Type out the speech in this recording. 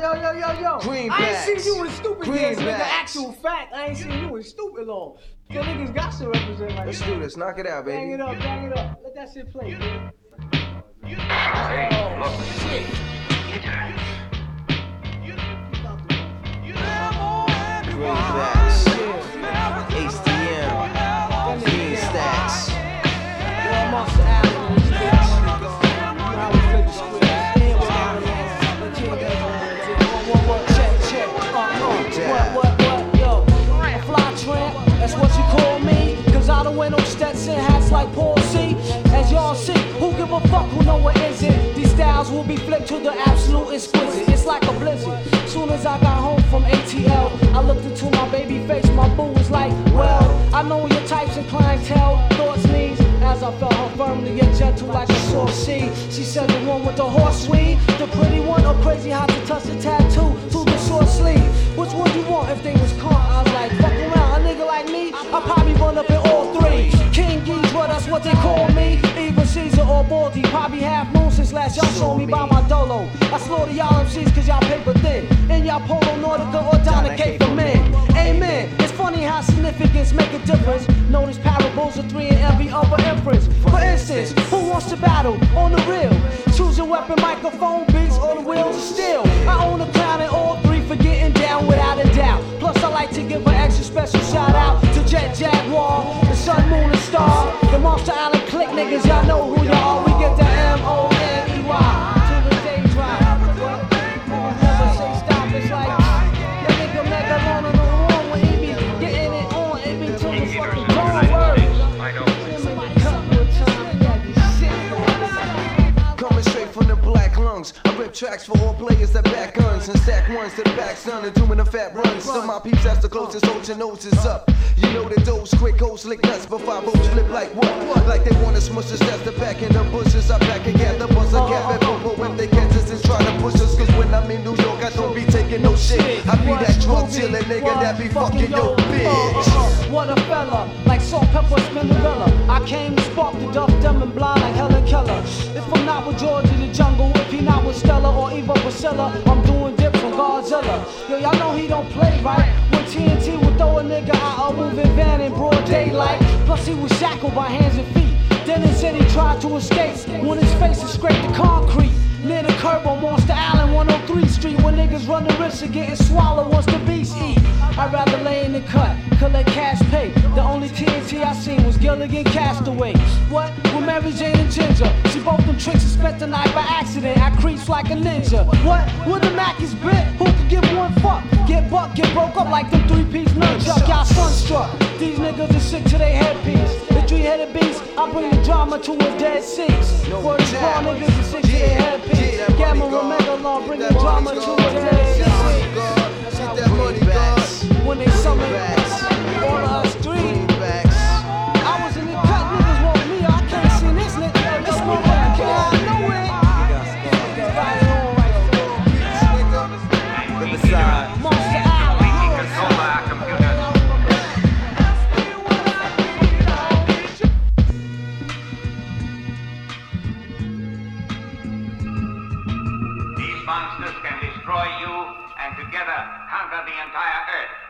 yo, yo, yo, yo. I ain't Greenbacks. seen you in stupid years, nigga. Greenbacks. Actual fact, I ain't seen you in stupid long. So niggas got to represent like Let's that. do this. Knock it out, baby. Bang it up, bang it up. Let that shit play, man. Greenbacks. No Stetson hats like Paul C. As y'all see, who give a fuck who know what is it? These styles will be flipped to the absolute exquisite. It's like a blizzard. Soon as I got home from ATL, I looked into my baby face. My boo was like, well, I know your types and clientele, thoughts, needs. As I felt her firmly yet gentle like a soft sea. She said the one with the horse weed, the pretty one, or crazy hot to touch the tattoo Baldy, probably half moon since last y'all saw me by my dolo. I slaughter y'all MCs cause y'all paper thin. In y'all polo Nautica or Donna K for men. Amen. It's funny how significance make a difference. Notice parables of three and every other inference. For instance, who wants to battle on the real? Choose a weapon, microphone, beats, or the wheels of steel. I own a crown in all three for getting down without a doubt. Plus, I like to give an extra special shout out to Jet Jaguar, the Sun, Moon, and Star, the Monster Island niggas. Y'all know who y'all tracks for all players that back guns and stack ones to the back son and doing the fat runs. Some of my peeps that's the closest, hold your noses up. You know that those quick hoes lick nuts, but five O's flip like what? Like they wanna smush us, that's the back in the bushes. I back and gather, bust a cap and popo when they catch us and try to push us. Cause when I'm in New York, I don't be taking no shit. I be that drug dealer nigga that be fucking your bitch. What a fella, like salt, pepper, Spinderella. I came to spark the duff, dumb and blind like Helen Keller. If I'm not with George in the jungle, if he not with Stella or Eva Priscilla, I'm doing from Godzilla. Yo, y'all know he don't play right. When TNT would throw a nigga out a moving van in broad daylight. Plus he was shackled by hands and feet. Then they said he tried to escape when his face is scraped the concrete. Near the curb on Monster Island, 103 Street, where niggas run the risk of getting swallowed once the beast eat. I'd rather lay in the cut, collect cash pay. The only TNT I seen was Gilligan Castaway. What? With Mary Ann and Ginger. She both them tricks and spent the night by accident. I creeps like a ninja. What? With the Mac is bit? Who could give one fuck? Get buck, get broke up like them three piece nunchuck. Y'all sunstruck. These niggas are sick to their headpiece. I bring the drama to a dead six. Word is born, niggas to their headpiece. Gamma Omega Law, bring the drama to a dead six. conquer the entire earth.